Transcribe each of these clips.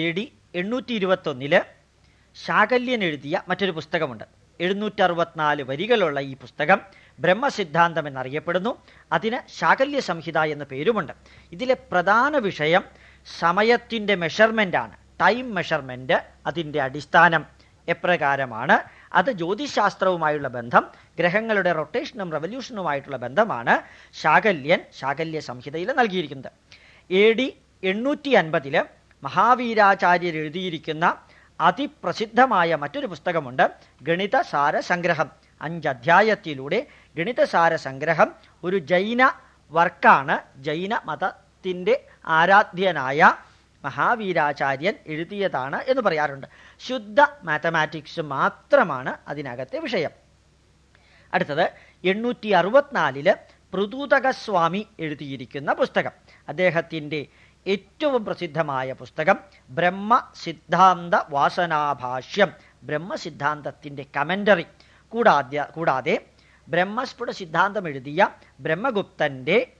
A D എണ്ണൂറ്റി ഇരുപത്തൊന്നിൽ ശാകല്യൻ എഴുതിയ മറ്റൊരു പുസ്തകമുണ്ട്. എഴുന്നൂറ്ററുപത്തിനാല് വരികളുള്ള ഈ പുസ്തകം ബ്രഹ്മസിദ്ധാന്തം എന്നറിയപ്പെടുന്നു. അതിന് ശാകല്യ സംഹിത എന്ന പേരുമുണ്ട്. ഇതിലെ പ്രധാന വിഷയം സമയത്തിന്റെ മെഷർമെന്റാണ് ടൈം മെഷർമെന്റ് അതിന്റെ അടിസ്ഥാനം എപ്രകാരമാണ്. അത് ജ്യോതിശാസ്ത്രവുമായുള്ള ബന്ധം ഗ്രഹങ്ങളുടെ റൊട്ടേഷനും റെവല്യൂഷനുമായിട്ടുള്ള ബന്ധമാണ് ശാകല്യൻ ശാകല്യ സംഹിതയിൽ നൽകിയിരിക്കുന്നത്. എ ഡി എണ്ണൂറ്റി അൻപതിൽ മഹാവീരാചാര്യർ എഴുതിയിരിക്കുന്ന അതിപ്രസിദ്ധമായ മറ്റൊരു പുസ്തകമുണ്ട്. ഗണിതസാര സംഗ്രഹം അഞ്ച് അധ്യായത്തിലൂടെ ഗണിതസാര സംഗ്രഹം ഒരു ജൈന വർക്കാണ്. ജൈന മതത്തിന്റെ ആരാധ്യനായ മഹാവീരാചാര്യൻ എഴുതിയതാണ് എന്ന് പറയാറുണ്ട്. ശുദ്ധ മാത്തമാറ്റിക്സ് മാത്രമാണ് അതിനകത്തെ വിഷയം. അടുത്തത് എണ്ണൂറ്റി അറുപത്തിനാലിൽ പൃഥൂതകസ്വാമി എഴുതിയിരിക്കുന്ന പുസ്തകം. അദ്ദേഹത്തിന്റെ ഏറ്റവും പ്രസിദ്ധമായ പുസ്തകം ബ്രഹ്മ സിദ്ധാന്ത വാസനാഭാഷ്യം ബ്രഹ്മസിദ്ധാന്തത്തിന്റെ കമന്ററി കൂടാതെ കൂടാതെ ബ്രഹ്മസ്ഫുട സിദ്ധാന്തം എഴുതിയ ബ്രഹ്മഗുപ്തന്റെ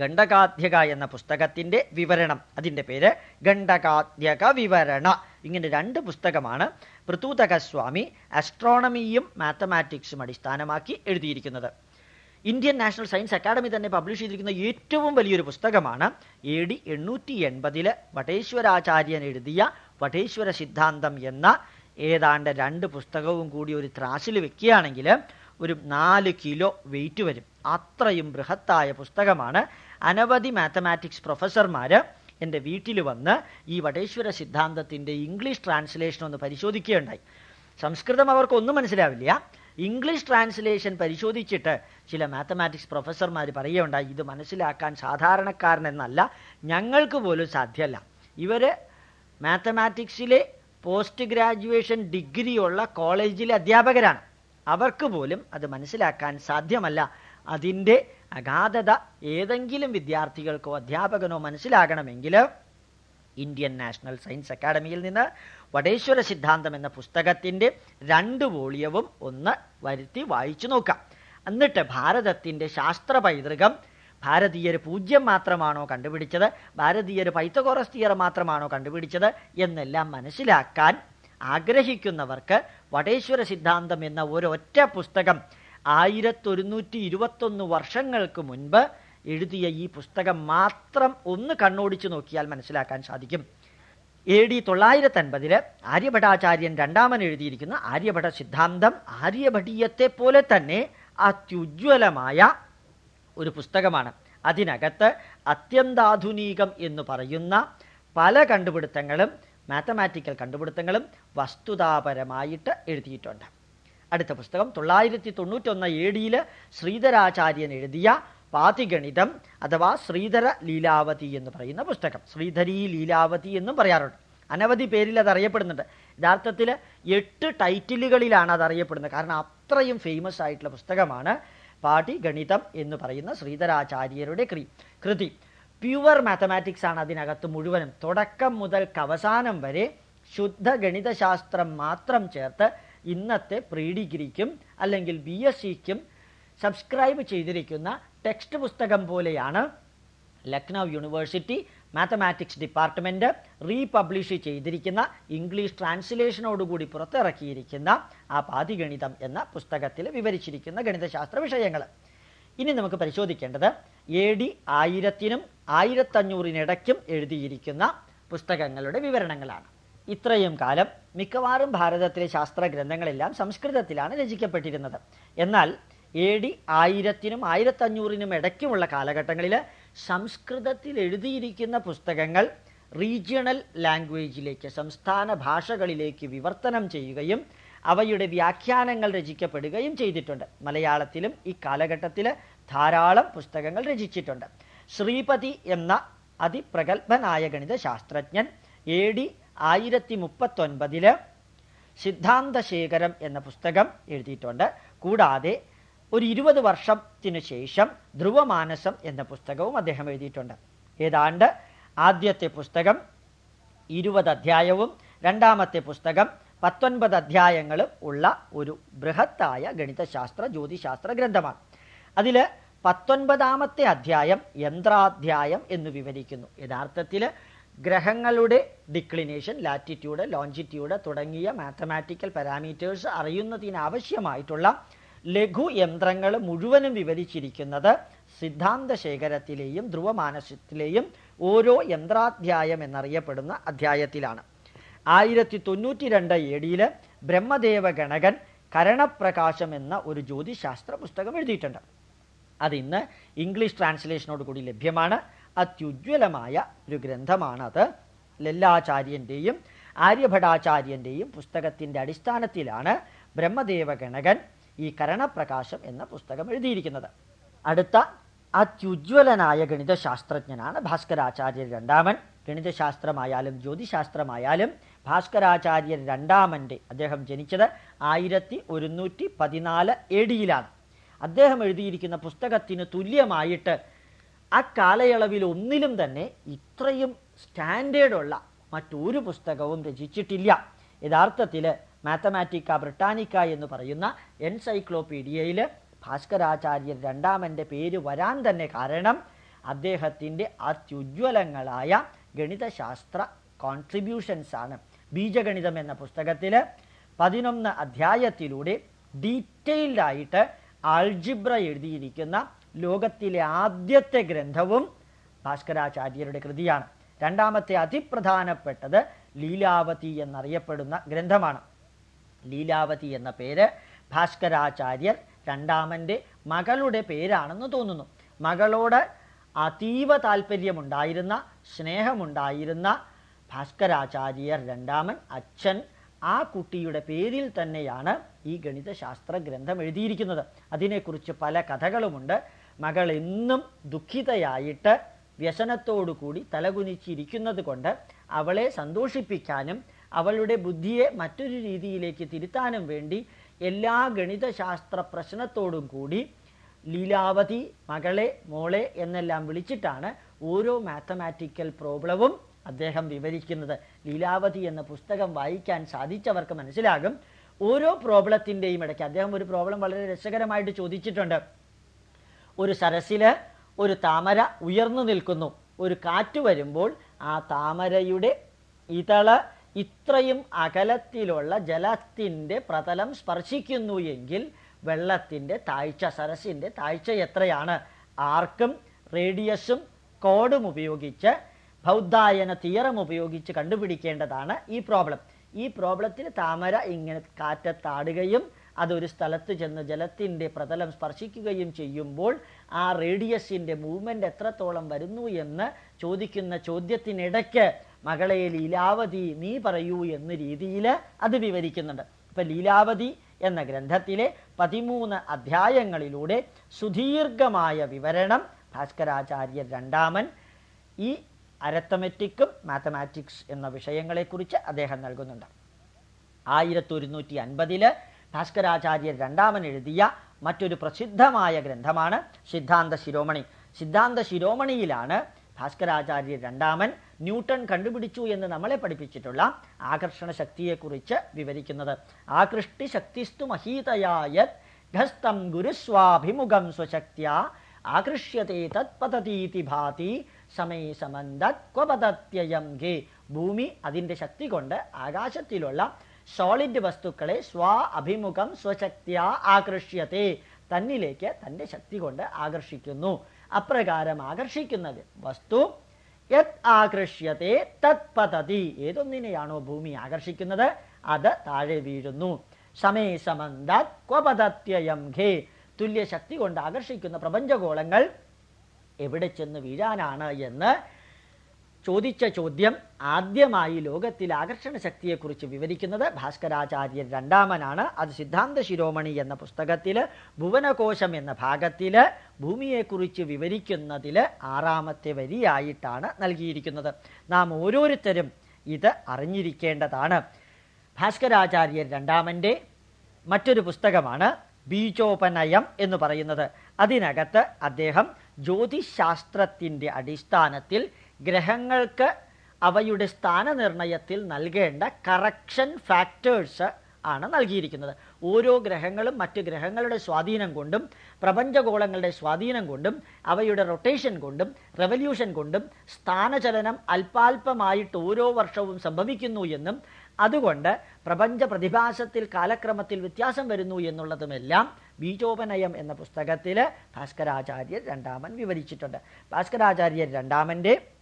ഗണ്ഡകാധ്യക എന്ന പുസ്തകത്തിന്റെ വിവരണം. അതിന്റെ പേര് ഗണ്ഡകാധ്യക വിവരണ. ഇങ്ങനെ രണ്ട് പുസ്തകമാണ് പൃഥൂതകസ്വാമി അസ്ട്രോണമിയും മാത്തമാറ്റിക്സും അടിസ്ഥാനമാക്കി എഴുതിയിരിക്കുന്നത്. ഇന്ത്യൻ നാഷണൽ സയൻസ് അക്കാദമി തന്നെ പബ്ലിഷ് ചെയ്തിരിക്കുന്ന ഏറ്റവും വലിയൊരു പുസ്തകമാണ് എ ഡി എണ്ണൂറ്റി എൺപതിൽ വടേശ്വരാചാര്യൻ എഴുതിയ വടേശ്വര സിദ്ധാന്തം എന്ന ഏതാണ്ട് രണ്ട് പുസ്തകവും കൂടി ഒരു ത്രാസിൽ വെക്കുകയാണെങ്കിൽ ഒരു നാല് കിലോ വെയിറ്റ് വരും. അത്രയും ബൃഹത്തായ പുസ്തകമാണ്. അനവധി മാത്തമാറ്റിക്സ് പ്രൊഫസർമാർ എന്റെ വീട്ടിൽ വന്ന് ഈ വടേശ്വര സിദ്ധാന്തത്തിന്റെ ഇംഗ്ലീഷ് ട്രാൻസ്ലേഷൻ ഒന്ന് പരിശോധിക്കുകയുണ്ടായി. സംസ്കൃതം അവർക്കൊന്നും മനസ്സിലാവില്ല. ഇംഗ്ലീഷ് ട്രാൻസ്ലേഷൻ പരിശോധിച്ചിട്ട് ചില മാത്തമാറ്റിക്സ് പ്രൊഫസർമാർ പറയുകയുണ്ടായി ഇത് മനസ്സിലാക്കാൻ സാധാരണക്കാരനെന്നല്ല ഞങ്ങൾക്ക് പോലും സാധ്യമല്ല. ഇവർ മാത്തമാറ്റിക്സിലെ പോസ്റ്റ് ഗ്രാജുവേഷൻ ഡിഗ്രിയുള്ള കോളേജിലെ അധ്യാപകരാണ്. അവർക്ക് പോലും അത് മനസ്സിലാക്കാൻ സാധ്യമല്ല. അതിന്റെ അഗാധത ഏതെങ്കിലും വിദ്യാർത്ഥികൾക്കോ അധ്യാപകനോ മനസ്സിലാകണമെങ്കിൽ ഇന്ത്യൻ നാഷണൽ സയൻസ് അക്കാഡമിയിൽ നിന്ന് വടേശ്വര സിദ്ധാന്തം എന്ന പുസ്തകത്തിന്റെ രണ്ട് വോളിയവും ഒന്ന് വരുത്തി വായിച്ചു നോക്കാം. എന്നിട്ട് ഭാരതത്തിന്റെ ശാസ്ത്ര പൈതൃകം ഭാരതീയർ പൂജ്യം മാത്രമാണോ കണ്ടുപിടിച്ചത് ഭാരതീയർ പൈത്തഗോറസ് തിയർ മാത്രമാണോ കണ്ടുപിടിച്ചത് എന്നെല്ലാം മനസ്സിലാക്കാൻ ആഗ്രഹിക്കുന്നവർക്ക് വടേശ്വര സിദ്ധാന്തം എന്ന ഒരൊറ്റ പുസ്തകം ആയിരത്തൊരുന്നൂറ്റി ഇരുപത്തൊന്ന് വർഷങ്ങൾക്ക് മുൻപ് എഴുതിയ ഈ പുസ്തകം മാത്രം ഒന്ന് കണ്ണോടിച്ചു നോക്കിയാൽ മനസ്സിലാക്കാൻ സാധിക്കും. എ ഡി തൊള്ളായിരത്തി അൻപതിൽ ആര്യഭടാചാര്യൻ രണ്ടാമൻ എഴുതിയിരിക്കുന്ന ആര്യഭട സിദ്ധാന്തം ആര്യഭടീയത്തെ പോലെ തന്നെ അത്യുജ്വലമായ ഒരു പുസ്തകമാണ്. അതിനകത്ത് അത്യന്താധുനികം എന്ന് പറയുന്ന പല കണ്ടുപിടുത്തങ്ങളും മാത്തമാറ്റിക്കൽ കണ്ടുപിടുത്തങ്ങളും വസ്തുതാപരമായിട്ട് എഴുതിയിട്ടുണ്ട്. അടുത്ത പുസ്തകം തൊള്ളായിരത്തി തൊണ്ണൂറ്റൊന്ന് എ ഡിയിൽ ശ്രീധരാചാര്യൻ എഴുതിയ പാതിഗണിതം അഥവാ ശ്രീധര ലീലാവതി എന്ന് പറയുന്ന പുസ്തകം. ശ്രീധരി ലീലാവതി എന്നും പറയാറുണ്ട്. അനവധി പേരിൽ അത് അറിയപ്പെടുന്നുണ്ട്. യഥാർത്ഥത്തിൽ എട്ട് ടൈറ്റിലുകളിലാണ് അത് അറിയപ്പെടുന്നത്. കാരണം അത്രയും ഫേമസ് ആയിട്ടുള്ള പുസ്തകമാണ് പാഠിഗണിതം എന്ന് പറയുന്ന ശ്രീധരാചാര്യരുടെ കൃ കൃതി. പ്യുവർ മാത്തമാറ്റിക്സ് ആണ് അതിനകത്ത് മുഴുവനും. തുടക്കം മുതൽ അവസാനം വരെ ശുദ്ധ ഗണിതശാസ്ത്രം മാത്രം ചേർത്ത് ഇന്നത്തെ പ്രീ ഡിഗ്രിക്കും അല്ലെങ്കിൽ ബി എസ് സിക്കും സബ്സ്ക്രൈബ് ചെയ്തിരിക്കുന്ന ടെക്സ്റ്റ് പുസ്തകം പോലെയാണ് Lucknow university mathematics department republish ചെയ്തിരിക്കുന്ന ഇംഗ്ലീഷ് ട്രാൻസ്ലേഷനോടുകൂടി പുറത്തിറക്കിയിരിക്കുന്ന ആ പാതിഗണിതം എന്ന പുസ്തകത്തിൽ വിവരിച്ചിരിക്കുന്ന ഗണിതശാസ്ത്ര വിഷയങ്ങൾ. ഇനി നമുക്ക് പരിശോധിക്കേണ്ടത് എ ഡി ആയിരത്തിനും ആയിരത്തഞ്ഞൂറിനിടയ്ക്കും എഴുതിയിരിക്കുന്ന പുസ്തകങ്ങളുടെ വിവരണങ്ങളാണ്. ഇത്രയും കാലം മിക്കവാറും ഭാരതത്തിലെ ശാസ്ത്ര ഗ്രന്ഥങ്ങളെല്ലാം സംസ്കൃതത്തിലാണ് രചിക്കപ്പെട്ടിരുന്നത്. എന്നാൽ എ ഡി ആയിരത്തിനും ആയിരത്തഞ്ഞൂറിനും ഇടയ്ക്കുമുള്ള കാലഘട്ടങ്ങളിൽ സംസ്കൃതത്തിൽ എഴുതിയിരിക്കുന്ന പുസ്തകങ്ങൾ റീജിയണൽ ലാംഗ്വേജിലേക്ക് സംസ്ഥാന ഭാഷകളിലേക്ക് വിവർത്തനം ചെയ്യുകയും അവയുടെ വ്യാഖ്യാനങ്ങൾ രചിക്കപ്പെടുകയും ചെയ്തിട്ടുണ്ട്. മലയാളത്തിലും ഈ കാലഘട്ടത്തിൽ ധാരാളം പുസ്തകങ്ങൾ രചിച്ചിട്ടുണ്ട്. ശ്രീപതി എന്ന അതിപ്രഗത്ഭനായ ഗണിത ശാസ്ത്രജ്ഞൻ എ ഡി ആയിരത്തി മുപ്പത്തൊൻപതിൽ സിദ്ധാന്തശേഖരം എന്ന പുസ്തകം എഴുതിയിട്ടുണ്ട്. കൂടാതെ ഒരു ഇരുപത് വർഷത്തിനു ശേഷം ധ്രുവമാനസം എന്ന പുസ്തകവും അദ്ദേഹം എഴുതിയിട്ടുണ്ട്. ഏതാണ്ട് ആദ്യത്തെ പുസ്തകം ഇരുപത് അധ്യായവും രണ്ടാമത്തെ പുസ്തകം പത്തൊൻപത് അധ്യായങ്ങളും ഉള്ള ഒരു ബൃഹത്തായ ഗണിതശാസ്ത്ര ജ്യോതിശാസ്ത്ര ഗ്രന്ഥമാണ്. അതിൽ പത്തൊൻപതാമത്തെ അധ്യായം യന്ത്രാധ്യായം എന്ന് വിവരിക്കുന്നു. യഥാർത്ഥത്തിൽ ഗ്രഹങ്ങളുടെ ഡിക്ലിനേഷൻ ലാറ്റിറ്റ്യൂഡ് ലോഞ്ചിറ്റ്യൂഡ് തുടങ്ങിയ മാത്തമാറ്റിക്കൽ പാരാമീറ്റേഴ്സ് അറിയുന്നതിനാവശ്യമായിട്ടുള്ള ലഘുയന്ത്രങ്ങൾ മുഴുവനും വിവരിച്ചിരിക്കുന്നത് സിദ്ധാന്ത ശേഖരത്തിലെയും ധ്രുവമാനസത്തിലെയും ഓരോ യന്ത്രാധ്യായം എന്നറിയപ്പെടുന്ന അധ്യായത്തിലാണ്. ആയിരത്തി തൊണ്ണൂറ്റി രണ്ട് എ ബ്രഹ്മദേവ ഗണകൻ കരണപ്രകാശം എന്ന ഒരു ജ്യോതിശാസ്ത്ര പുസ്തകം എഴുതിയിട്ടുണ്ട്. അത് ഇന്ന് ഇംഗ്ലീഷ് ട്രാൻസ്ലേഷനോട് കൂടി ലഭ്യമാണ്. അത്യുജ്വലമായ ഒരു ഗ്രന്ഥമാണത് ലല്ലാചാര്യന്റെയും ആര്യഭടാചാര്യന്റെയും പുസ്തകത്തിന്റെ അടിസ്ഥാനത്തിലാണ് ബ്രഹ്മദേവ ഗണകൻ ഈ കരണപ്രകാശം എന്ന പുസ്തകം എഴുതിയിരിക്കുന്നത്. അടുത്ത അത്യുജ്വലനായ ഗണിതശാസ്ത്രജ്ഞനാണ് ഭാസ്കരാചാര്യർ രണ്ടാമൻ. ഗണിതശാസ്ത്രമായാലും ജ്യോതിശാസ്ത്രമായാലും ഭാസ്കരാചാര്യർ രണ്ടാമന്റെ അദ്ദേഹം ജനിച്ചത് ആയിരത്തി ഒരുന്നൂറ്റി പതിനാല് എ ഡിയിലാണ്. അദ്ദേഹം എഴുതിയിരിക്കുന്ന പുസ്തകത്തിന് തുല്യമായിട്ട് ആ കാലയളവിൽ ഒന്നിലും തന്നെ ഇത്രയും സ്റ്റാൻഡേർഡുള്ള മറ്റൊരു പുസ്തകവും രചിച്ചിട്ടില്ല. യഥാർത്ഥത്തിൽ മാത്തമാറ്റിക്ക ബ്രിട്ടാനിക്ക എന്ന് പറയുന്ന എൻസൈക്ലോപീഡിയയിൽ ഭാസ്കരാചാര്യർ രണ്ടാമന്റെ പേര് വരാൻ തന്നെ കാരണം അദ്ദേഹത്തിന്റെ അത്യുജ്വലങ്ങളായ ഗണിതശാസ്ത്ര കോൺട്രിബ്യൂഷൻസ് ആണ്. ബീജഗണിതം എന്ന പുസ്തകത്തിൽ പതിനൊന്ന് അധ്യായത്തിലൂടെ ഡീറ്റെയിൽഡായിട്ട് ആൾജിബ്ര എഴുതിയിരിക്കുന്ന ലോകത്തിലെ ആദ്യത്തെ ഗ്രന്ഥവും ഭാസ്കരാചാര്യരുടെ കൃതിയാണ്. രണ്ടാമത്തെ അതിപ്രധാനപ്പെട്ടത് ലീലാവതി എന്നറിയപ്പെടുന്ന ഗ്രന്ഥമാണ്. ലീലാവതി എന്ന പേര് ഭാസ്കരാചാര്യർ രണ്ടാമന്റെ മകളുടെ പേരാണെന്ന് തോന്നുന്നു. മകളോട് അതീവ താല്പര്യമുണ്ടായിരുന്ന സ്നേഹമുണ്ടായിരുന്ന ഭാസ്കരാചാര്യർ രണ്ടാമൻ അച്ഛൻ ആ കുട്ടിയുടെ പേരിൽ തന്നെയാണ് ഈ ഗണിതശാസ്ത്ര ഗ്രന്ഥം എഴുതിയിരിക്കുന്നത്. അതിനെക്കുറിച്ച് പല കഥകളുമുണ്ട്. മകൾ എന്നും ദുഃഖിതയായിട്ട് വ്യസനത്തോടു കൂടി തലകുനിച്ചിരിക്കുന്നത് കൊണ്ട് അവളെ സന്തോഷിപ്പിക്കാനും അവളുടെ ബുദ്ധിയെ മറ്റൊരു രീതിയിലേക്ക് തിരുത്താനും വേണ്ടി എല്ലാ ഗണിതശാസ്ത്ര പ്രശ്നത്തോടും കൂടി ലീലാവതി മകളെ മോളെ എന്നെല്ലാം വിളിച്ചിട്ടാണ് ഓരോ മാത്തമാറ്റിക്കൽ പ്രോബ്ലവും അദ്ദേഹം വിവരിക്കുന്നത്. ലീലാവതി എന്ന പുസ്തകം വായിക്കാൻ സാധിച്ചവർക്ക് മനസ്സിലാകും. ഓരോ പ്രോബ്ലത്തിന്റെയും ഇടയ്ക്ക് അദ്ദേഹം ഒരു പ്രോബ്ലം വളരെ രസകരമായിട്ട് ചോദിച്ചിട്ടുണ്ട്. ഒരു സരസിൽ ഒരു താമര ഉയർന്നു നിൽക്കുന്നു. ഒരു കാറ്റ് വരുമ്പോൾ ആ താമരയുടെ ഇതൾ ഇത്രയും അകലത്തിലുള്ള ജലത്തിന്റെ പ്രതലം സ്പർശിക്കുന്നു എങ്കിൽ വെള്ളത്തിന്റെ താഴ്ച സരസിന്റെ താഴ്ച എത്രയാണ്? ആർക്കും റേഡിയസും കോഡും ഉപയോഗിച്ച് ബൗദ്ധായന തിയറം ഉപയോഗിച്ച് കണ്ടുപിടിക്കേണ്ടതാണ് ഈ പ്രോബ്ലം. ഈ പ്രോബ്ലത്തിൽ താമര ഇങ്ങനെ കാറ്റത്താടുകയും അതൊരു സ്ഥലത്ത് ചെന്ന് ജലത്തിന്റെ പ്രതലം സ്പർശിക്കുകയും ചെയ്യുമ്പോൾ ആ റേഡിയസിന്റെ മൂവ്മെന്റ് എത്രത്തോളം വരുന്നു എന്ന് ചോദിക്കുന്ന ചോദ്യത്തിനിടയ്ക്ക് മകളെ ലീലാവതി നീ പറയൂ എന്ന രീതിയിൽ അത് വിവരിക്കുന്നുണ്ട്. ഇപ്പൊ ലീലാവതി എന്ന ഗ്രന്ഥത്തിലെ പതിമൂന്ന് അധ്യായങ്ങളിലൂടെ സുദീർഘമായ വിവരണം ഭാസ്കരാചാര്യർ രണ്ടാമൻ ഈ അരത്തമെറ്റിക്കും മാത്തമാറ്റിക്സ് എന്ന വിഷയങ്ങളെക്കുറിച്ച് അദ്ദേഹം നൽകുന്നുണ്ട്. ആയിരത്തി ഒരുന്നൂറ്റി അൻപതിൽ ഭാസ്കരാചാര്യർ രണ്ടാമൻ എഴുതിയ മറ്റൊരു പ്രസിദ്ധമായ ഗ്രന്ഥമാണ് സിദ്ധാന്ത ശിരോമണി. സിദ്ധാന്ത ശിരോമണിയിലാണ് ഭാസ്കരാചാര്യ രണ്ടാമൻ ന്യൂട്ടൺ കണ്ടുപിടിച്ചു എന്ന് നമ്മളെ പഠിപ്പിച്ചിട്ടുള്ള ആകർഷണ ശക്തിയെക്കുറിച്ച് വിവരിക്കുന്നത്. ആകൃഷ്ടി ശക്തിസ്തു മഹീതയായ ഘസ്തം ഗുരുസ്വാഭിമുഖം സ്വശക്തിയ ആകൃഷ്യത്തെ തത്പതീതി ഭാതി സമയ സമന്തത് ക്വപതത്യയം ഗേ ഭൂമി അതിന്റെ ശക്തി കൊണ്ട് ആകാശത്തിലുള്ള സോളിഡ് വസ്തുക്കളെ സ്വ അഭിമുഖം സ്വശക്തിയ ആകർഷ്യത്തെ തന്നിലേക്ക് തന്റെ ശക്തി കൊണ്ട് ആകർഷിക്കുന്നു. അപ്രകാരം ആകർഷിക്കുന്നത് വസ്തു യത് ആകർഷ്യത്തെ തത്പതതി ഏതൊന്നിനെയാണോ ഭൂമി ആകർഷിക്കുന്നത്? അത് താഴെ വീഴുന്നു. സമേ സമന്താത് ക്വപതത്യയം ഘേ തുല്യശക്തി കൊണ്ട് ആകർഷിക്കുന്ന പ്രപഞ്ചഗോളങ്ങൾ എവിടെ ചെന്ന് വീഴാനാണ് എന്ന് ചോദിച്ച ചോദ്യം ആദ്യമായി ലോകത്തിലെ ആകർഷണ ശക്തിയെക്കുറിച്ച് വിവരിക്കുന്നത് ഭാസ്കരാചാര്യൻ രണ്ടാമനാണ്. അത് സിദ്ധാന്ത ശിരോമണി എന്ന പുസ്തകത്തിൽ ഭുവനകോശം എന്ന ഭാഗത്തിൽ ഭൂമിയെക്കുറിച്ച് വിവരിക്കുന്നതിൽ ആറാമത്തെ വരിയായിട്ടാണ് നൽകിയിരിക്കുന്നത്. നാം ഓരോരുത്തരും ഇത് അറിഞ്ഞിരിക്കേണ്ടതാണ്. ഭാസ്കരാചാര്യൻ രണ്ടാമന്റെ മറ്റൊരു പുസ്തകമാണ് ബീജോപനയം എന്ന് പറയുന്നത്. അതിനകത്ത് അദ്ദേഹം ജ്യോതിശാസ്ത്രത്തിന്റെ അടിസ്ഥാനത്തിൽ ഗ്രഹങ്ങൾക്ക് അവയുടെ സ്ഥാനനിർണയത്തിൽ നൽകേണ്ട കറക്ഷൻ ഫാക്ടേഴ്സ് ആണ് നൽകിയിരിക്കുന്നത്. ഓരോ ഗ്രഹങ്ങളും മറ്റ് ഗ്രഹങ്ങളുടെ സ്വാധീനം കൊണ്ടും പ്രപഞ്ചഗോളങ്ങളുടെ സ്വാധീനം കൊണ്ടും അവയുടെ റൊട്ടേഷൻ കൊണ്ടും റെവല്യൂഷൻ കൊണ്ടും സ്ഥാനചലനം അല്പാൽപമായിട്ട് ഓരോ വർഷവും സംഭവിക്കുന്നു എന്നും അതുകൊണ്ട് പ്രപഞ്ച പ്രതിഭാസത്തിൽ കാലക്രമത്തിൽ വ്യത്യാസം വരുന്നു എന്നുള്ളതുമെല്ലാം ബീജോപനയം എന്ന പുസ്തകത്തിൽ ഭാസ്കരാചാര്യർ രണ്ടാമൻ വിവരിച്ചിട്ടുണ്ട്. ഭാസ്കരാചാര്യർ രണ്ടാമന്റെ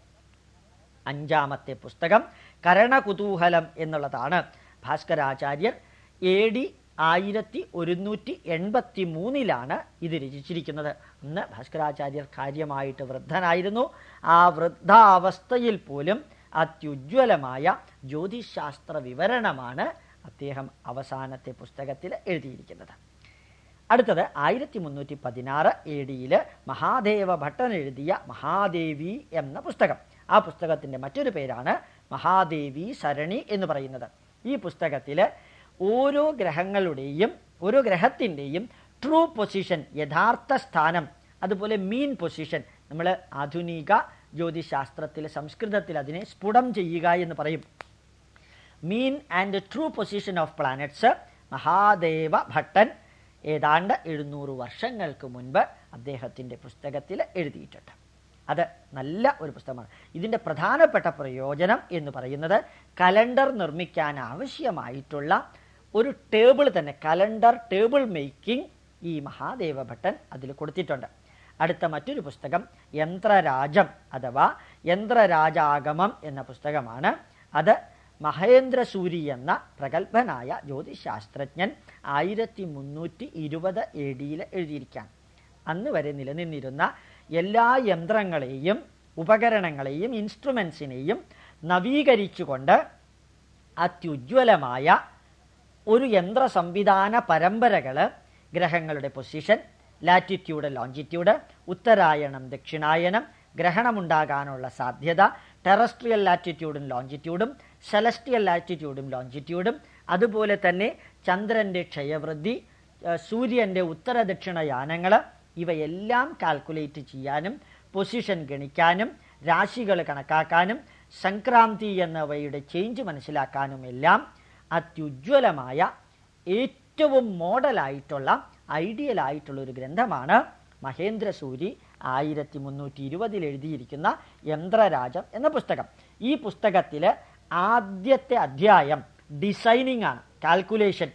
അഞ്ചാമത്തെ പുസ്തകം കരണകുതൂഹലം എന്നുള്ളതാണ്. ഭാസ്കരാചാര്യർ എ ഡി ആയിരത്തി ഒരുന്നൂറ്റി എൺപത്തി മൂന്നിലാണ് ഇത് രചിച്ചിരിക്കുന്നത്. അന്ന് ഭാസ്കരാചാര്യർ കാര്യമായിട്ട് വൃദ്ധനായിരുന്നു. ആ വൃദ്ധാവസ്ഥയിൽ പോലും അത്യുജ്വലമായ ജ്യോതിശാസ്ത്ര വിവരണമാണ് അദ്ദേഹം അവസാനത്തെ പുസ്തകത്തിൽ എഴുതിയിരിക്കുന്നത്. അടുത്തത് ആയിരത്തി മുന്നൂറ്റി പതിനാറ് എ ഡിയിൽ മഹാദേവ ഭട്ടൻ എഴുതിയ മഹാദേവി എന്ന പുസ്തകം. ആ പുസ്തകത്തിന്റെ മറ്റൊരു പേരാണ് മഹാദേവി സരണി എന്ന് പറയുന്നത്. ഈ പുസ്തകത്തിൽ ഓരോ ഗ്രഹങ്ങളുടെയും ഓരോ ഗ്രഹത്തിന്റെയും ട്രൂ പൊസിഷൻ യഥാർത്ഥ സ്ഥാനം അതുപോലെ മീൻ പൊസിഷൻ നമ്മൾ ആധുനിക ജ്യോതിശാസ്ത്രത്തിൽ സംസ്കൃതത്തിൽ അതിനെ സ്ഫുടം ചെയ്യുക എന്ന് പറയും. Mean and true position of planets Mahadeva Bhattan ഏതാണ്ട് എഴുന്നൂറ് വർഷങ്ങൾക്ക് മുൻപ് അദ്ദേഹത്തിന്റെ പുസ്തകത്തിൽ എഴുതിയിട്ടുണ്ട്. അത് നല്ല ഒരു പുസ്തകമാണ്. ഇതിന്റെ പ്രധാനപ്പെട്ട പ്രയോജനം എന്ന് പറയുന്നത് കലണ്ടർ നിർമ്മിക്കാൻ ആവശ്യമായിട്ടുള്ള ഒരു ടേബിൾ തന്നെ കലണ്ടർ ടേബിൾ മേക്കിംഗ് ഈ മഹാദേവ ഭട്ടൻ അതിൽ കൊടുത്തിട്ടുണ്ട്. അടുത്ത മറ്റൊരു പുസ്തകം യന്ത്രരാജം അഥവാ യന്ത്രരാജാഗമം എന്ന പുസ്തകമാണ്. അത് മഹേന്ദ്രസൂരി എന്ന പ്രഗത്ഭനായ ജ്യോതിശാസ്ത്രജ്ഞൻ ആയിരത്തി മുന്നൂറ്റി ഇരുപത് എ ഡിയിൽ എഴുതിയിരിക്കുകയാണ്. അന്ന് വരെ നിലനിന്നിരുന്ന എല്ലാ യന്ത്രങ്ങളെയും ഉപകരണങ്ങളെയും ഇൻസ്ട്രുമെൻസിനെയും നവീകരിച്ചുകൊണ്ട് അത്യുജ്വലമായ ഒരു യന്ത്ര സംവിധാന പരമ്പരകൾ ഗ്രഹങ്ങളുടെ പൊസിഷൻ ലാറ്റിറ്റ്യൂഡ് ലോഞ്ചിറ്റ്യൂഡ് ഉത്തരായണം ദക്ഷിണായനം ഗ്രഹണമുണ്ടാകാനുള്ള സാധ്യത ടെറസ്ട്രിയൽ ലാറ്റിറ്റ്യൂഡും ലോഞ്ചിറ്റ്യൂഡും സെലസ്റ്റിയൽ ലാറ്റിറ്റ്യൂഡും ലോഞ്ചിറ്റ്യൂഡും അതുപോലെ തന്നെ ചന്ദ്രന്റെ ക്ഷയവൃദ്ധി സൂര്യന്റെ ഉത്തരദക്ഷിണയാനങ്ങൾ ദക്ഷിണ യാനങ്ങൾ ഇവയെല്ലാം കാൽക്കുലേറ്റ് ചെയ്യാനും പൊസിഷൻ ഗണിക്കാനും രാശികൾ കണക്കാക്കാനും സംക്രാന്തി എന്നവയുടെ ചേഞ്ച് മനസ്സിലാക്കാനും എല്ലാം അത്യുജ്വലമായ ഏറ്റവും മോഡലായിട്ടുള്ള ഐഡിയൽ ആയിട്ടുള്ള ഒരു ഗ്രന്ഥമാണ് മഹേന്ദ്രസൂരി ആയിരത്തി മുന്നൂറ്റി ഇരുപതിൽ എഴുതിയിരിക്കുന്ന യന്ത്രരാജം എന്ന പുസ്തകം. ഈ പുസ്തകത്തിൽ ആദ്യത്തെ അധ്യായം ഡിസൈനിങ് ആണ് കാൽക്കുലേഷൻ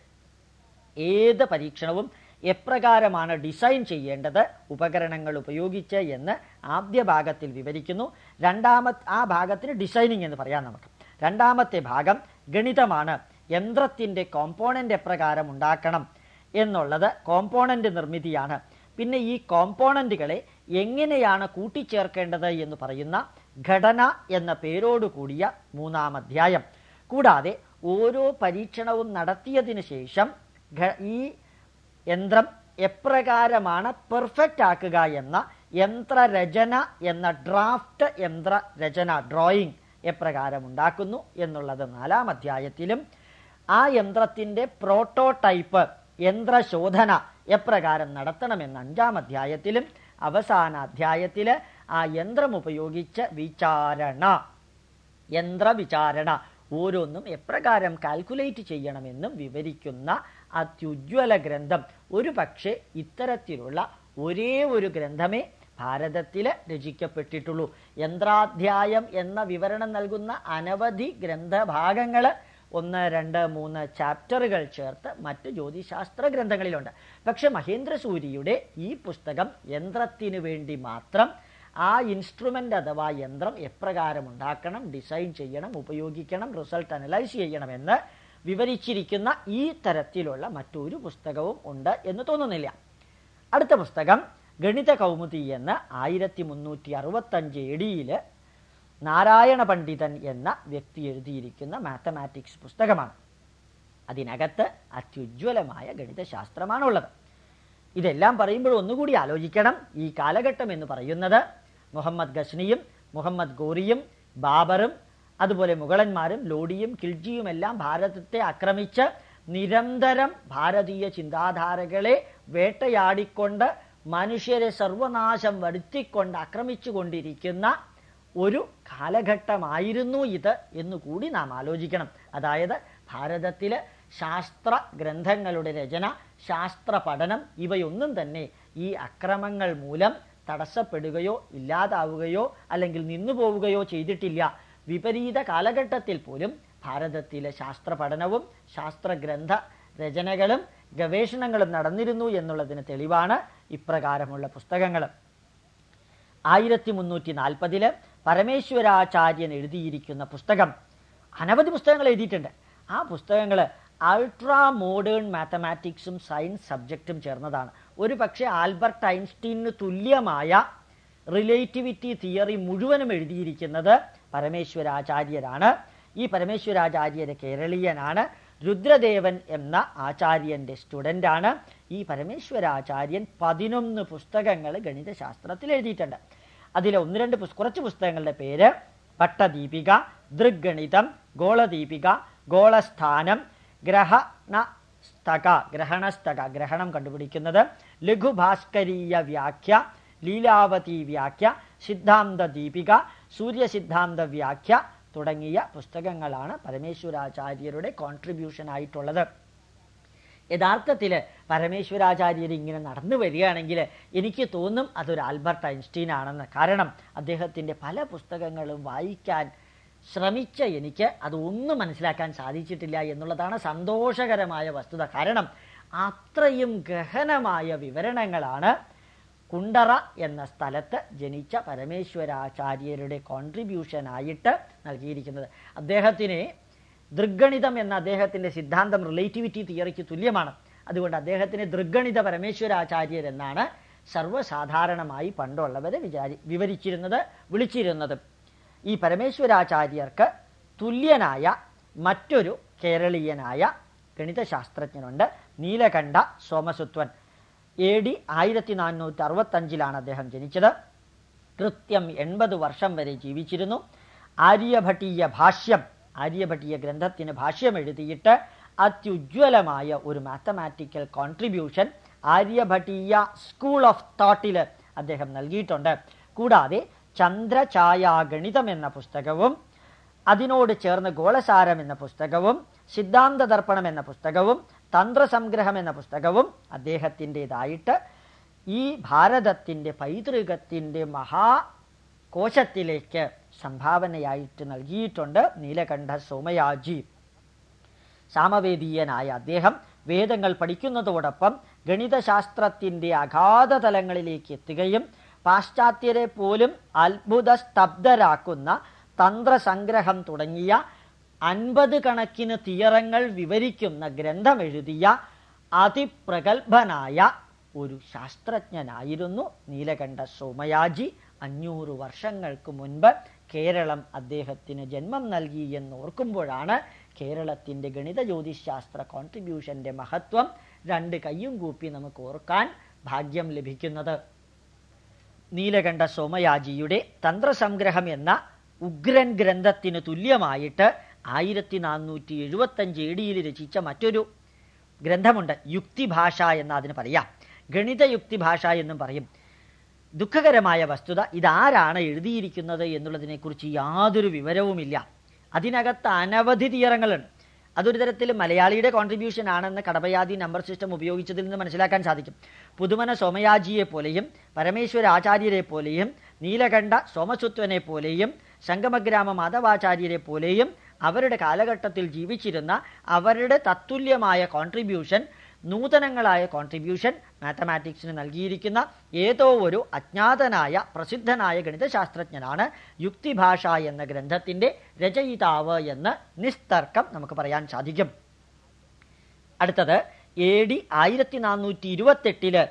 ഏത് പരീക്ഷണവും എപ്രകാരമാണ് ഡിസൈൻ ചെയ്യേണ്ടത് ഉപകരണങ്ങൾ ഉപയോഗിച്ച് എന്ന് ആദ്യ ഭാഗത്തിൽ വിവരിക്കുന്നു. രണ്ടാമത്തെ ആ ഭാഗത്തിന് ഡിസൈനിങ് എന്ന് പറയാം നമുക്ക്. രണ്ടാമത്തെ ഭാഗം ഗണിതമാണ്. യന്ത്രത്തിന്റെ കോമ്പോണന്റ് എപ്രകാരം ഉണ്ടാക്കണം എന്നുള്ളത് കോമ്പോണന്റ് നിർമ്മിതിയാണ്. പിന്നെ ഈ കോമ്പോണന്റുകളെ എങ്ങനെയാണ് കൂട്ടിച്ചേർക്കേണ്ടത് എന്ന് പറയുന്ന ഘടന എന്ന പേരോട് കൂടിയ മൂന്നാം അധ്യായം. കൂടാതെ ഓരോ പരീക്ഷണവും നടത്തിയതിനു ശേഷം ഈ യന്ത്രം എപ്രകാരമാണ് പെർഫെക്റ്റ് ആക്കുക എന്ന യന്ത്രരചന എന്ന ഡ്രാഫ്റ്റ് യന്ത്രരചന ഡ്രോയിങ് എപ്രകാരം ഉണ്ടാക്കുന്നു എന്നുള്ളത് നാലാം അധ്യായത്തിലും ആ യന്ത്രത്തിന്റെ പ്രോട്ടോടൈപ്പ് യന്ത്രശോധന എപ്രകാരം നടത്തണമെന്ന് അഞ്ചാം അധ്യായത്തിലും അവസാന അധ്യായത്തിൽ ആ യന്ത്രം ഉപയോഗിച്ച് വിചാരണ. യന്ത്രവിചാരണ. ഓരോന്നും എപ്രകാരം കാൽക്കുലേറ്റ് ചെയ്യണമെന്നും വിവരിക്കുന്ന അത്യുജ്വല ഗ്രന്ഥം. ഒരു പക്ഷേ ഇത്തരത്തിലുള്ള ഒരേ ഒരു ഗ്രന്ഥമേ ഭാരതത്തിൽ രചിക്കപ്പെട്ടിട്ടുള്ളൂ. യന്ത്രാധ്യായം എന്ന വിവരണം നൽകുന്ന അനവധി ഗ്രന്ഥഭാഗങ്ങൾ ഒന്ന് രണ്ട് മൂന്ന് ചാപ്റ്ററുകൾ ചേർത്ത് മറ്റ് ജ്യോതിശാസ്ത്ര ഗ്രന്ഥങ്ങളിലുണ്ട്. പക്ഷെ മഹേന്ദ്രസൂരിയുടെ ഈ പുസ്തകം യന്ത്രത്തിന് വേണ്ടി മാത്രം ആ ഇൻസ്ട്രുമെന്റ് അഥവാ യന്ത്രം എപ്രകാരം ഉണ്ടാക്കണം ഡിസൈൻ ചെയ്യണം ഉപയോഗിക്കണം റിസൾട്ട് അനലൈസ് ചെയ്യണമെന്ന് വിവരിച്ചിരിക്കുന്ന ഈ തരത്തിലുള്ള മറ്റൊരു പുസ്തകവും ഉണ്ട് എന്ന് തോന്നുന്നില്ല. അടുത്ത പുസ്തകം ഗണിത കൗമുദി എന്ന് ആയിരത്തി മുന്നൂറ്റി അറുപത്തഞ്ച് എടിയിൽ നാരായണ പണ്ഡിതൻ എന്ന വ്യക്തി എഴുതിയിരിക്കുന്ന മാത്തമാറ്റിക്സ് പുസ്തകമാണ്. അതിനകത്ത് അത്യുജ്വലമായ ഗണിതശാസ്ത്രമാണുള്ളത്. ഇതെല്ലാം പറയുമ്പോൾ ഒന്നുകൂടി ആലോചിക്കണം. ഈ കാലഘട്ടം എന്ന് പറയുന്നത് മുഹമ്മദ് ഗസ്നിയും മുഹമ്മദ് ഗോറിയും ബാബറും അതുപോലെ മുഗളന്മാരും ലോഡിയും കിൽജിയും എല്ലാം ഭാരതത്തെ ആക്രമിച്ച് നിരന്തരം ഭാരതീയ ചിന്താധാരകളെ വേട്ടയാടിക്കൊണ്ട് മനുഷ്യരെ സർവനാശം വരുത്തിക്കൊണ്ട് ആക്രമിച്ചു കൊണ്ടിരിക്കുന്ന ഒരു കാലഘട്ടമായിരുന്നു ഇത് എന്നുകൂടി നാം ആലോചിക്കണം. അതായത് ഭാരതത്തിൽ ശാസ്ത്ര ഗ്രന്ഥങ്ങളുടെ രചന ശാസ്ത്ര പഠനം ഇവയൊന്നും തന്നെ ഈ അക്രമങ്ങൾ മൂലം തടസ്സപ്പെടുകയോ ഇല്ലാതാവുകയോ അല്ലെങ്കിൽ നിന്നു പോവുകയോ ചെയ്തിട്ടില്ല വിപരീത കാലഘട്ടത്തിൽ പോലും ഭാരതത്തിലെ ശാസ്ത്ര പഠനവും ശാസ്ത്രഗ്രന്ഥ രചനകളും ഗവേഷണങ്ങളും നടന്നിരുന്നു എന്നുള്ളതിന് തെളിവാണ് ഇപ്രകാരമുള്ള പുസ്തകങ്ങൾ. ആയിരത്തി മുന്നൂറ്റി നാൽപ്പതിൽ പരമേശ്വരാചാര്യൻ എഴുതിയിരിക്കുന്ന പുസ്തകം. അനവധി പുസ്തകങ്ങൾ എഴുതിയിട്ടുണ്ട്. ആ പുസ്തകങ്ങൾ അൾട്രാ മോഡേൺ മാത്തമാറ്റിക്സും സയൻസ് സബ്ജക്റ്റും ചേർന്നതാണ്. ഒരു പക്ഷേ ആൽബർട്ട് ഐൻസ്റ്റീനു തുല്യമായ റിലേറ്റിവിറ്റി തിയറി മുഴുവനും എഴുതിയിരിക്കുന്നത് പരമേശ്വരാചാര്യരാണ്. ഈ പരമേശ്വരാചാര്യര് കേരളീയനാണ്. രുദ്രദേവൻ എന്ന ആചാര്യന്റെ സ്റ്റുഡന്റാണ് ഈ പരമേശ്വരാചാര്യൻ പതിനൊന്ന് പുസ്തകങ്ങൾ ഗണിതശാസ്ത്രത്തിൽ എഴുതിയിട്ടുണ്ട്. അതിൽ ഒന്ന് രണ്ട് കുറച്ച് പുസ്തകങ്ങളുടെ പേര് പട്ടദീപിക ദൃഗണിതം ഗോളദീപിക ഗോളസ്ഥാനം ഗ്രഹണ സ്തക ഗ്രഹണസ്തക ഗ്രഹണം കണ്ടുപിടിക്കുന്നത് ലഘുഭാസ്കരീയ വ്യാഖ്യ ലീലാവതി വ്യാഖ്യ സിദ്ധാന്ത ദീപിക സൂര്യസിദ്ധാന്ത വ്യാഖ്യ തുടങ്ങിയ പുസ്തകങ്ങളാണ് പരമേശ്വരാചാര്യരുടെ കോൺട്രിബ്യൂഷൻ ആയിട്ടുള്ളത് യഥാർത്ഥത്തിൽ പരമേശ്വരാചാര്യർ ഇങ്ങനെ നടന്നു വരികയാണെങ്കിൽ എനിക്ക് തോന്നും അതൊരു ആൽബർട്ട് ഐൻസ്റ്റീൻ ആണെന്ന് കാരണം അദ്ദേഹത്തിന്റെ പല പുസ്തകങ്ങളും വായിക്കാൻ ശ്രമിച്ച എനിക്ക് അതൊന്നും മനസ്സിലാക്കാൻ സാധിച്ചിട്ടില്ല എന്നുള്ളതാണ് സന്തോഷകരമായ വസ്തുത. കാരണം അത്രയും ഗഹനമായ വിവരണങ്ങളാണ് കുണ്ടറ എന്ന സ്ഥലത്ത് ജനിച്ച പരമേശ്വരാചാര്യരുടെ കോൺട്രിബ്യൂഷനായിട്ട് നൽകിയിരിക്കുന്നത്. അദ്ദേഹത്തിന് ദൃഗണിതം എന്ന അദ്ദേഹത്തിന്റെ സിദ്ധാന്തം റിലേറ്റിവിറ്റി തിയറിക്ക് തുല്യമാണ്. അതുകൊണ്ട് അദ്ദേഹത്തിന് ദൃഗണിത പരമേശ്വരാചാര്യർ എന്നാണ് സർവസാധാരണമായി പണ്ടുള്ളവരെ വിചാരി വിവരിച്ചിരുന്നത് വിളിച്ചിരുന്നത്. ഈ പരമേശ്വരാചാര്യർക്ക് തുല്യനായ മറ്റൊരു കേരളീയനായ ഗണിതശാസ്ത്രജ്ഞനുണ്ട് നീലകണ്ഠ സോമസുത്വൻ. എ ഡി ആയിരത്തി നാനൂറ്റി അറുപത്തഞ്ചിലാണ് അദ്ദേഹം ജനിച്ചത്. കൃത്യം എൺപത് വർഷം വരെ ജീവിച്ചിരുന്നു. ആര്യഭട്ടീയ ഭാഷ്യം ആര്യഭട്ടീയ ഗ്രന്ഥത്തിന് ഭാഷ്യം എഴുതിയിട്ട് അത്യുജ്വലമായ ഒരു mathematical contribution Aryabhatiya school of തോട്ടിൽ അദ്ദേഹം നൽകിയിട്ടുണ്ട്. കൂടാതെ ചന്ദ്രഛായാഗണിതം എന്ന പുസ്തകവും അതിനോട് ചേർന്ന് ഗോളസാരം എന്ന പുസ്തകവും സിദ്ധാന്ത ദർപ്പണം എന്ന പുസ്തകവും തന്ത്രസംഗ്രഹം എന്ന പുസ്തകവും അദ്ദേഹത്തിന്റെതായിട്ട് ഈ ഭാരതത്തിന്റെ പൈതൃകത്തിന്റെ മഹാകോശത്തിലേക്ക് സംഭാവനയായിട്ട് നൽകിയിട്ടുണ്ട് നീലകണ്ഠ സോമയാജി. സാമവേദീയനായ അദ്ദേഹം വേദങ്ങൾ പഠിക്കുന്നതോടൊപ്പം ഗണിതശാസ്ത്രത്തിന്റെ അഗാധ തലങ്ങളിലേക്ക് എത്തുകയും പാശ്ചാത്യരെ പോലും അത്ഭുത സ്തബ്ധരാക്കുന്ന തന്ത്രസംഗ്രഹം തുടങ്ങിയ അൻപത് കണക്കിന് തീയറങ്ങൾ വിവരിക്കുന്ന ഗ്രന്ഥം എഴുതിയ അതിപ്രഗത്ഭനായ ഒരു ശാസ്ത്രജ്ഞനായിരുന്നു നീലകണ്ഠ സോമയാജി. അഞ്ഞൂറ് വർഷങ്ങൾക്ക് മുൻപ് കേരളം അദ്ദേഹത്തിന് ജന്മം നൽകി എന്ന് ഓർക്കുമ്പോഴാണ് കേരളത്തിന്റെ ഗണിത ജ്യോതിശാസ്ത്ര കോൺട്രിബ്യൂഷന്റെ മഹത്വം രണ്ട് കയ്യും കൂപ്പി നമുക്ക് ഓർക്കാൻ ഭാഗ്യം ലഭിക്കുന്നത്. നീലകണ്ഠ സോമയാജിയുടെ തന്ത്രസംഗ്രഹം എന്ന ഉഗ്രൻ ഗ്രന്ഥത്തിന് തുല്യമായിട്ട് ആയിരത്തി നാനൂറ്റി എഴുപത്തഞ്ച് എ രചിച്ച മറ്റൊരു ഗ്രന്ഥമുണ്ട് യുക്തിഭാഷ എന്ന് അതിന് പറയാം. ഗണിത യുക്തിഭാഷ എന്നും പറയും. ദുഃഖകരമായ വസ്തുത ഇതാരാണ് എഴുതിയിരിക്കുന്നത് എന്നുള്ളതിനെക്കുറിച്ച് യാതൊരു വിവരവുമില്ല. അതിനകത്ത് അനവധി തീയറങ്ങളുണ്ട്. അതൊരു തരത്തിൽ മലയാളിയുടെ കോൺട്രിബ്യൂഷൻ ആണെന്ന് കടപയാതി നമ്പർ സിസ്റ്റം ഉപയോഗിച്ചതിൽ നിന്ന് മനസ്സിലാക്കാൻ സാധിക്കും. പുതുമന സോമയാജിയെ പോലെയും പരമേശ്വര ആചാര്യരെ പോലെയും നീലകണ്ഠ സോമസുത്വനെ പോലെയും സംഗമഗ്രാമ മാധവാചാര്യരെ പോലെയും അവരുടെ കാലഘട്ടത്തിൽ ജീവിച്ചിരുന്ന അവരുടെ തത്തുല്യമായ കോൺട്രിബ്യൂഷൻ നൂതനങ്ങളായ കോൺട്രിബ്യൂഷൻ മാത്തമാറ്റിക്സിന് നൽകിയിരിക്കുന്ന ഏതോ ഒരു അജ്ഞാതനായ പ്രസിദ്ധനായ ഗണിതശാസ്ത്രജ്ഞനാണ് യുക്തിഭാഷ എന്ന ഗ്രന്ഥത്തിന്റെ രചയിതാവ് എന്ന് നിസ്തർക്കം നമുക്ക് പറയാൻ സാധിക്കും. അടുത്തത് എ ഡി ആയിരത്തി നാനൂറ്റി ഇരുപത്തെട്ടിൽ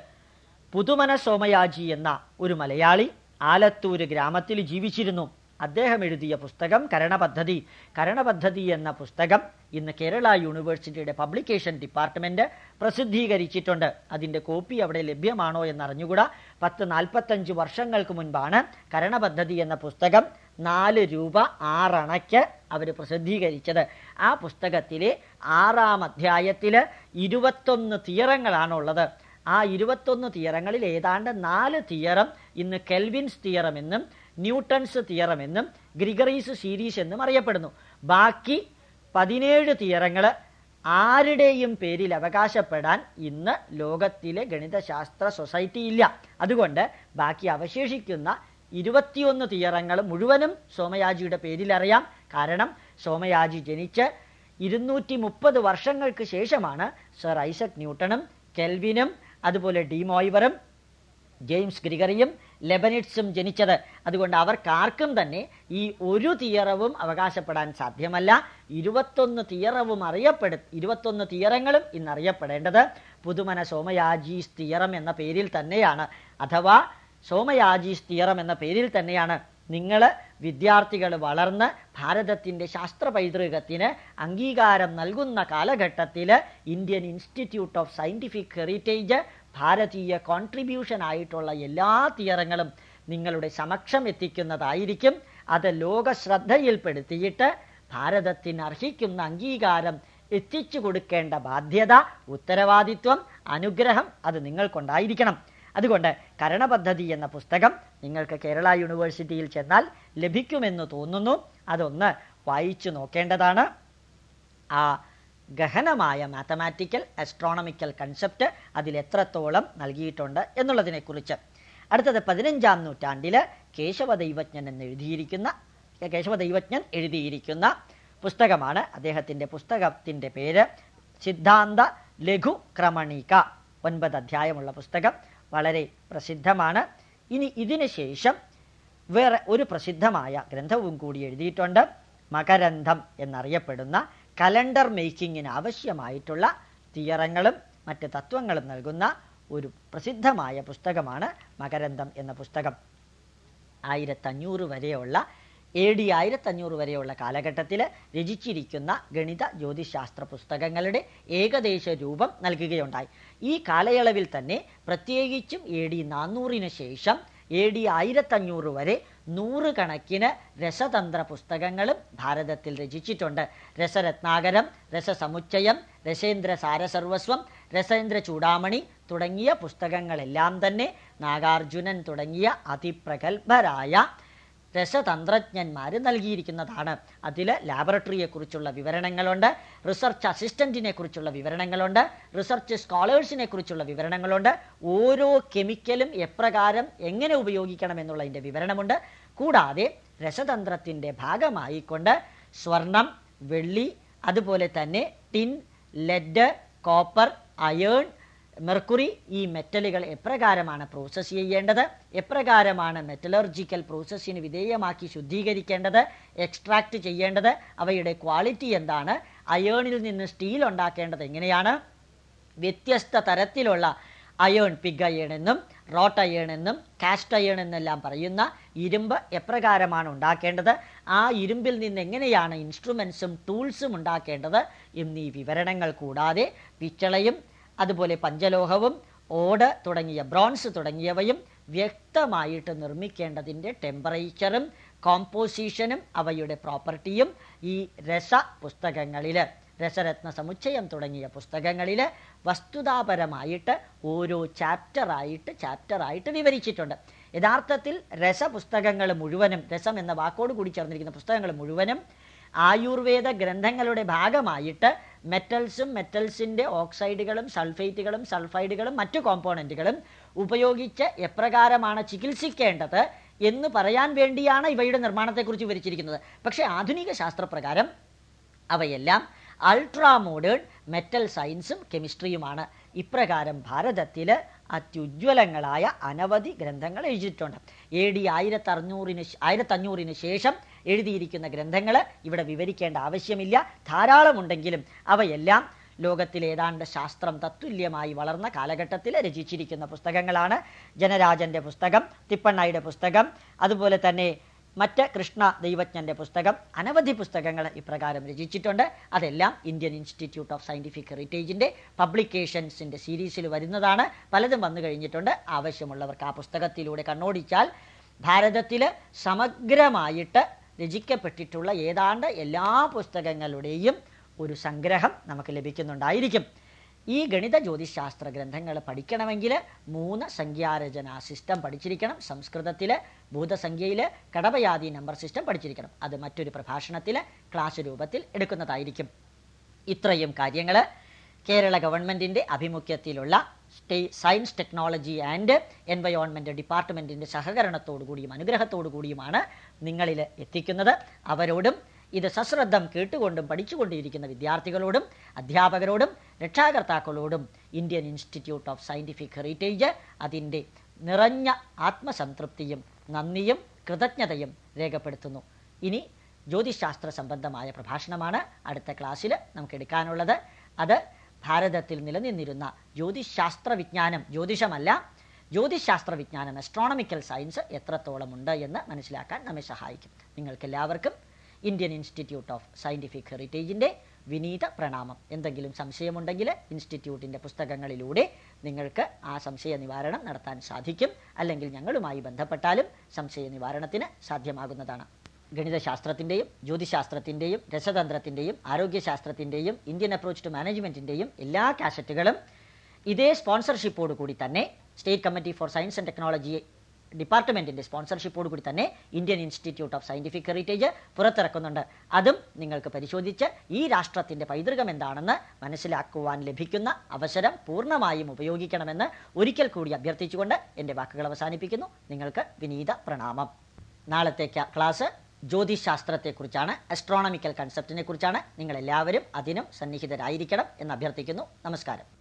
പുതുമന സോമയാജി എന്ന ഒരു മലയാളി ആലത്തൂര് ഗ്രാമത്തിൽ ജീവിച്ചിരുന്നു. അദ്ദേഹം എഴുതിയ പുസ്തകം കരണപദ്ധതി. കരണപദ്ധതി എന്ന പുസ്തകം ഇന്ന് കേരള യൂണിവേഴ്സിറ്റിയുടെ പബ്ലിക്കേഷൻ ഡിപ്പാർട്ട്മെന്റ് പ്രസിദ്ധീകരിച്ചിട്ടുണ്ട്. അതിന്റെ കോപ്പി അവിടെ ലഭ്യമാണോ എന്നറിഞ്ഞുകൂടാ. പത്ത് നാൽപ്പത്തഞ്ച് വർഷങ്ങൾക്ക് മുൻപാണ് കരണപദ്ധതി എന്ന പുസ്തകം നാല് രൂപ ആറണയ്ക്ക് അവർ പ്രസിദ്ധീകരിച്ചത്. ആ പുസ്തകത്തിലെ ആറാം അധ്യായത്തിൽ ഇരുപത്തൊന്ന് തീയറങ്ങളാണുള്ളത്. ആ ഇരുപത്തൊന്ന് തീയറങ്ങളിൽ ഏതാണ്ട് നാല് തീയറം ഇന്ന് കെൽവിൻസ് തീയറം എന്നും ന്യൂട്ടൺസ് തിയറം എന്നും ഗ്രിഗറീസ് സീരീസ് എന്നും അറിയപ്പെടുന്നു. ബാക്കി പതിനേഴ് തിയറങ്ങൾ ആരുടെയും പേരിൽ അവകാശപ്പെടാൻ ഇന്ന് ലോകത്തിലെ ഗണിതശാസ്ത്ര സൊസൈറ്റി ഇല്ല. അതുകൊണ്ട് ബാക്കി അവശേഷിക്കുന്ന ഇരുപത്തിയൊന്ന് തിയറങ്ങൾ മുഴുവനും സോമയാജിയുടെ പേരിൽ അറിയാം. കാരണം സോമയാജി ജനിച്ച് ഇരുന്നൂറ്റി മുപ്പത് വർഷങ്ങൾക്ക് ശേഷമാണ് സർ ഐസക് ന്യൂട്ടണും കെൽവിനും അതുപോലെ ഡിമോയ്വറും ജെയിംസ് ഗ്രിഗറിയും ലെബനിറ്റ്സും ജനിച്ചത്. അതുകൊണ്ട് അവർക്കാർക്കും തന്നെ ഈ ഒരു തിയറവും അവകാശപ്പെടാൻ സാധ്യമല്ല. ഇരുപത്തൊന്ന് തിയറവും അറിയപ്പെടു ഇരുപത്തൊന്ന് തിയറങ്ങളും ഇന്നറിയപ്പെടേണ്ടത് പുതുമന സോമയാജീസ് തിയറം എന്ന പേരിൽ തന്നെയാണ്. അഥവാ സോമയാജീസ് തിയറം എന്ന പേരിൽ തന്നെയാണ്. നിങ്ങൾ വിദ്യാർത്ഥികൾ വളർന്ന് ഭാരതത്തിന്റെ ശാസ്ത്ര പൈതൃകത്തിന് അംഗീകാരം നൽകുന്ന കാലഘട്ടത്തിൽ Indian institute of scientific heritage Bharatiya contribution ആയിട്ടുള്ള എല്ലാ തിയറങ്ങളും നിങ്ങളുടെ സമക്ഷം എത്തിക്കുന്നതായിരിക്കും. അത് ലോക ശ്രദ്ധയിൽപ്പെടുത്തിയിട്ട് ഭാരതത്തിന് അർഹിക്കുന്ന അംഗീകാരം എത്തിച്ചു കൊടുക്കേണ്ട ബാധ്യത ഉത്തരവാദിത്വം അനുഗ്രഹം അത് നിങ്ങൾക്കുണ്ടായിരിക്കണം. അതുകൊണ്ട് കരണപദ്ധതി എന്ന പുസ്തകം നിങ്ങൾക്ക് കേരള യൂണിവേഴ്സിറ്റിയിൽ ചെന്നാൽ ലഭിക്കുമെന്ന് തോന്നുന്നു. അതൊന്ന് വായിച്ചു നോക്കേണ്ടതാണ്. ആ ഗഹനമായ മാത്തമാറ്റിക്കൽ അസ്ട്രോണമിക്കൽ കൺസെപ്റ്റ് അതിൽ എത്രത്തോളം നൽകിയിട്ടുണ്ട് എന്നുള്ളതിനെക്കുറിച്ച്. അടുത്തത് പതിനഞ്ചാം നൂറ്റാണ്ടിൽ കേശവ ദൈവജ്ഞൻ എന്ന് എഴുതിയിരിക്കുന്ന കേശവ ദൈവജ്ഞൻ എഴുതിയിരിക്കുന്ന പുസ്തകമാണ്. അദ്ദേഹത്തിന്റെ പുസ്തകത്തിന്റെ പേര് സിദ്ധാന്ത ലഘു ക്രമണിക ഒൻപത് അധ്യായമുള്ള പുസ്തകം. വളരെ പ്രസിദ്ധമാണ്. ഇനി ഇതിന് ശേഷം വേറെ ഒരു പ്രസിദ്ധമായ ഗ്രന്ഥവും കൂടി എഴുതിയിട്ടുണ്ട്. മകരന്ധം എന്നറിയപ്പെടുന്ന കലണ്ടർ മേക്കിങ്ങിന് ആവശ്യമായിട്ടുള്ള തിയറങ്ങളും മറ്റ് തത്വങ്ങളും നൽകുന്ന ഒരു പ്രസിദ്ധമായ പുസ്തകമാണ് മകരന്ധം എന്ന പുസ്തകം. ആയിരത്തഞ്ഞൂറ് വരെയുള്ള എ ഡി ആയിരത്തഞ്ഞൂറ് വരെയുള്ള കാലഘട്ടത്തിൽ രചിച്ചിരിക്കുന്ന ഗണിത ജ്യോതിശാസ്ത്ര പുസ്തകങ്ങളുടെ ഏകദേശ രൂപം നൽകുകയുണ്ടായി. ഈ കാലയളവിൽ തന്നെ പ്രത്യേകിച്ചും എ ഡി നാനൂറിന് ശേഷം എ ഡി ആയിരത്തഞ്ഞൂറ് വരെ നൂറുകണക്കിന് രസതന്ത്ര പുസ്തകങ്ങളും ഭാരതത്തിൽ രചിച്ചിട്ടുണ്ട്. രസരത്നാകരം രസസമുച്ചയം രസേന്ദ്ര സാരസർവസ്വം രസേന്ദ്ര ചൂടാമണി തുടങ്ങിയ പുസ്തകങ്ങളെല്ലാം തന്നെ നാഗാർജുനൻ തുടങ്ങിയ അതിപ്രഗത്ഭരായ രസതന്ത്രജ്ഞന്മാർ നൽകിയിരിക്കുന്നതാണ്. അതിൽ ലാബറട്ടറിയെക്കുറിച്ചുള്ള വിവരണങ്ങളുണ്ട് റിസർച്ച് അസിസ്റ്റന്റിനെ കുറിച്ചുള്ള വിവരണങ്ങളുണ്ട് റിസർച്ച് സ്കോളേഴ്സിനെ കുറിച്ചുള്ള വിവരണങ്ങളുണ്ട്. ഓരോ കെമിക്കലും എപ്രകാരം എങ്ങനെ ഉപയോഗിക്കണം എന്നുള്ളതിന്റെ വിവരണമുണ്ട്. കൂടാതെ രസതന്ത്രത്തിന്റെ ഭാഗമായിക്കൊണ്ട് സ്വർണം വെള്ളി അതുപോലെ തന്നെ tin lead copper iron mercury ഈ മെറ്റലുകൾ എപ്രകാരമാണ് പ്രോസസ്സ് ചെയ്യേണ്ടത്? എപ്രകാരമാണ് മെറ്റലർജിക്കൽ പ്രോസസ്സിന് വിധേയമാക്കി ശുദ്ധീകരിക്കേണ്ടത്? എക്സ്ട്രാക്റ്റ് ചെയ്യേണ്ടത്? അവയുടെ ക്വാളിറ്റി എന്താണ്? അയേണിൽ നിന്ന് സ്റ്റീൽ ഉണ്ടാക്കേണ്ടത് എങ്ങനെയാണ്? വ്യത്യസ്ത തരത്തിലുള്ള അയേൺ പിഗ് അയേൺ എന്നും റോട്ട് അയേൺ എന്നും കാസ്റ്റ് അയേൺ എന്നെല്ലാം പറയുന്ന ഇരുമ്പ് എപ്രകാരമാണ് ഉണ്ടാക്കേണ്ടത്? ആ ഇരുമ്പിൽ നിന്ന് എങ്ങനെയാണ് ഇൻസ്ട്രുമെൻസും ടൂൾസും ഉണ്ടാക്കേണ്ടത്? എന്നീ വിവരണങ്ങൾ കൂടാതെ പിച്ചളയും അതുപോലെ പഞ്ചലോഹവും ഓട് തുടങ്ങിയ ബ്രോൺസ് തുടങ്ങിയവയും വ്യക്തമായിട്ട് നിർമ്മിക്കേണ്ടതിന്റെ ടെമ്പറേച്ചറും കോമ്പോസിഷനും അവയുടെ പ്രോപ്പർട്ടിയും ഈ രസ പുസ്തകങ്ങളിൽ രസരത്ന സമുച്ചയം തുടങ്ങിയ പുസ്തകങ്ങളിൽ വസ്തുതാപരമായിട്ട് ഓരോ ചാപ്റ്ററായിട്ട് ചാപ്റ്ററായിട്ട് വിവരിച്ചിട്ടുണ്ട്. യഥാർത്ഥത്തിൽ രസപുസ്തകങ്ങൾ മുഴുവനും രസം എന്ന വാക്കോട് കൂടി ചേർന്നിരിക്കുന്ന പുസ്തകങ്ങൾ മുഴുവനും ആയുർവേദ ഗ്രന്ഥങ്ങളുടെ ഭാഗമായിട്ട് മെറ്റൽസും മെറ്റൽസിന്റെ ഓക്സൈഡുകളും സൾഫൈറ്റുകളും സൾഫൈഡുകളും മറ്റു കോമ്പോണന്റുകളും ഉപയോഗിച്ച് എപ്രകാരമാണ് ചികിത്സിക്കേണ്ടത് എന്ന് പറയാൻ വേണ്ടിയാണ് ഇവയുടെ നിർമ്മാണത്തെക്കുറിച്ച് വിവരിച്ചിരിക്കുന്നത്. പക്ഷേ ആധുനിക ശാസ്ത്രപ്രകാരം അവയെല്ലാം അൾട്രാ മോഡേൺ മെറ്റൽ സയൻസും കെമിസ്ട്രിയുമാണ് ഇപ്രകാരം ഭാരതത്തിൽ അത്യുജ്വലങ്ങളായ അനവധി ഗ്രന്ഥങ്ങൾ എഴുതിയിട്ടുണ്ട്. എ ഡി ആയിരത്തറുന്നൂറിന് ആയിരത്തഞ്ഞൂറിന് ശേഷം എഴുതിയിരിക്കുന്ന ഗ്രന്ഥങ്ങൾ ഇവിടെ വിവരിക്കേണ്ട ആവശ്യമില്ല. ധാരാളം ഉണ്ടെങ്കിലും അവയെല്ലാം ലോകത്തിൽ ഏതാണ്ട് ശാസ്ത്രം തത്തുല്യമായി വളർന്ന കാലഘട്ടത്തിൽ രചിച്ചിരിക്കുന്ന പുസ്തകങ്ങളാണ്. ജനരാജന്റെ പുസ്തകം തിപ്പണ്ണയുടെ പുസ്തകം അതുപോലെ തന്നെ മറ്റ് കൃഷ്ണ ദൈവജ്ഞന്റെ പുസ്തകം അനവധി പുസ്തകങ്ങൾ ഇപ്രകാരം രചിച്ചിട്ടുണ്ട്. അതെല്ലാം ഇന്ത്യൻ ഇൻസ്റ്റിറ്റ്യൂട്ട് ഓഫ് സയന്റിഫിക് ഹെറിറ്റേജിന്റെ പബ്ലിക്കേഷൻസിന്റെ സീരീസിൽ വരുന്നതാണ്. പലതും വന്നു കഴിഞ്ഞിട്ടുണ്ട്. ആവശ്യമുള്ളവർക്ക് ആ പുസ്തകത്തിലൂടെ കണ്ണോടിച്ചാൽ ഭാരതത്തിൽ സമഗ്രമായിട്ട് രചിക്കപ്പെട്ടിട്ടുള്ള ഏതാണ്ട് എല്ലാ പുസ്തകങ്ങളുടെയും ഒരു സംഗ്രഹം നമുക്ക് ലഭിക്കുന്നുണ്ടായിരിക്കും. ഈ ഗണിത ജ്യോതിശാസ്ത്ര ഗ്രന്ഥങ്ങൾ പഠിക്കണമെങ്കിൽ മൂന്ന് സംഖ്യാരചന സിസ്റ്റം പഠിച്ചിരിക്കണം. സംസ്കൃതത്തിൽ ഭൂതസംഖ്യയിൽ കടപയാതി നമ്പർ സിസ്റ്റം പഠിച്ചിരിക്കണം. അത് മറ്റൊരു പ്രഭാഷണത്തിൽ ക്ലാസ് രൂപത്തിൽ എടുക്കുന്നതായിരിക്കും. ഇത്രയും കാര്യങ്ങൾ കേരള ഗവൺമെന്റിന്റെ ആഭിമുഖ്യത്തിലുള്ള സയൻസ് ടെക്നോളജി ആൻഡ് എൻവയോൺമെന്റ് ഡിപ്പാർട്ട്മെന്റിന്റെ സഹകരണത്തോടു കൂടിയും അനുഗ്രഹത്തോടു കൂടിയുമാണ് നിങ്ങളിൽ എത്തിക്കുന്നത്. അവരോടും ഇത് സശ്രദ്ധം കേട്ടുകൊണ്ടും പഠിച്ചുകൊണ്ടിരിക്കുന്ന വിദ്യാർത്ഥികളോടും അധ്യാപകരോടും രക്ഷാകർത്താക്കളോടും Indian institute of scientific heritage അതിന്റെ നിറഞ്ഞ ആത്മസംതൃപ്തിയും നന്ദിയും കൃതജ്ഞതയും രേഖപ്പെടുത്തുന്നു. ഇനി ജ്യോതിശാസ്ത്ര സംബന്ധമായ പ്രഭാഷണമാണ് അടുത്ത ക്ലാസ്സിൽ നമുക്ക് എടുക്കാനുള്ളത്. അത് ഭാരതത്തിൽ നിലനിന്നിരുന്ന ജ്യോതിശാസ്ത്ര വിജ്ഞാനം ജ്യോതിഷമല്ല ജ്യോതിശാസ്ത്ര വിജ്ഞാനം അസ്ട്രോണമിക്കൽ സയൻസ് എത്രത്തോളമുണ്ട് എന്ന് മനസ്സിലാക്കാൻ നമ്മെ സഹായിക്കും. നിങ്ങൾക്കെല്ലാവർക്കും ഇന്ത്യൻ ഇൻസ്റ്റിറ്റ്യൂട്ട് ഓഫ് സയന്റിഫിക് ഹെറിറ്റേജിന്റെ വിനീത പ്രണാമം. എന്തെങ്കിലും സംശയമുണ്ടെങ്കിൽ ഇൻസ്റ്റിറ്റ്യൂട്ടിന്റെ പുസ്തകങ്ങളിലൂടെ നിങ്ങൾക്ക് ആ സംശയ നിവാരണം നടത്താൻ സാധിക്കും. അല്ലെങ്കിൽ ഞങ്ങളുമായി ബന്ധപ്പെട്ടാലും സംശയ നിവാരണത്തിന് സാധ്യമാകുന്നതാണ്. ഗണിതശാസ്ത്രത്തിന്റെയും ജ്യോതിശാസ്ത്രത്തിന്റെയും രസതന്ത്രത്തിന്റെയും ആരോഗ്യശാസ്ത്രത്തിന്റെയും ഇന്ത്യൻ അപ്രോച്ച് ടു മാനേജ്മെന്റിന്റെയും എല്ലാ കാസറ്റുകളും ഇതേ സ്പോൺസർഷിപ്പോട് കൂടി തന്നെ state committee for science and technology ഡിപ്പാർട്ട്മെന്റിന്റെ സ്പോൺസർഷിപ്പോട് കൂടി തന്നെ Indian institute of scientific heritage പുറത്തിറക്കുന്നുണ്ട്. അതും നിങ്ങൾക്ക് പരിശോധിച്ച് ഈ രാഷ്ട്രത്തിന്റെ പൈതൃകം എന്താണെന്ന് മനസ്സിലാക്കുവാൻ ലഭിക്കുന്ന അവസരം പൂർണമായും ഉപയോഗിക്കണമെന്ന് ഒരിക്കൽ കൂടി അഭ്യർത്ഥിച്ചുകൊണ്ട് എന്റെ വാക്കുകൾ അവസാനിപ്പിക്കുന്നു. നിങ്ങൾക്ക് വിനീത പ്രണാമം. നാളത്തേക്ക് ക്ലാസ് ജ്യോതിശാസ്ത്രത്തെക്കുറിച്ചാണ് അസ്ട്രോണമിക്കൽ കൺസെപ്റ്റിനെ കുറിച്ചാണ് നിങ്ങളെല്ലാവരും അതിനും സന്നിഹിതരായിരിക്കണം എന്ന് അഭ്യർത്ഥിക്കുന്നു നമസ്കാരം.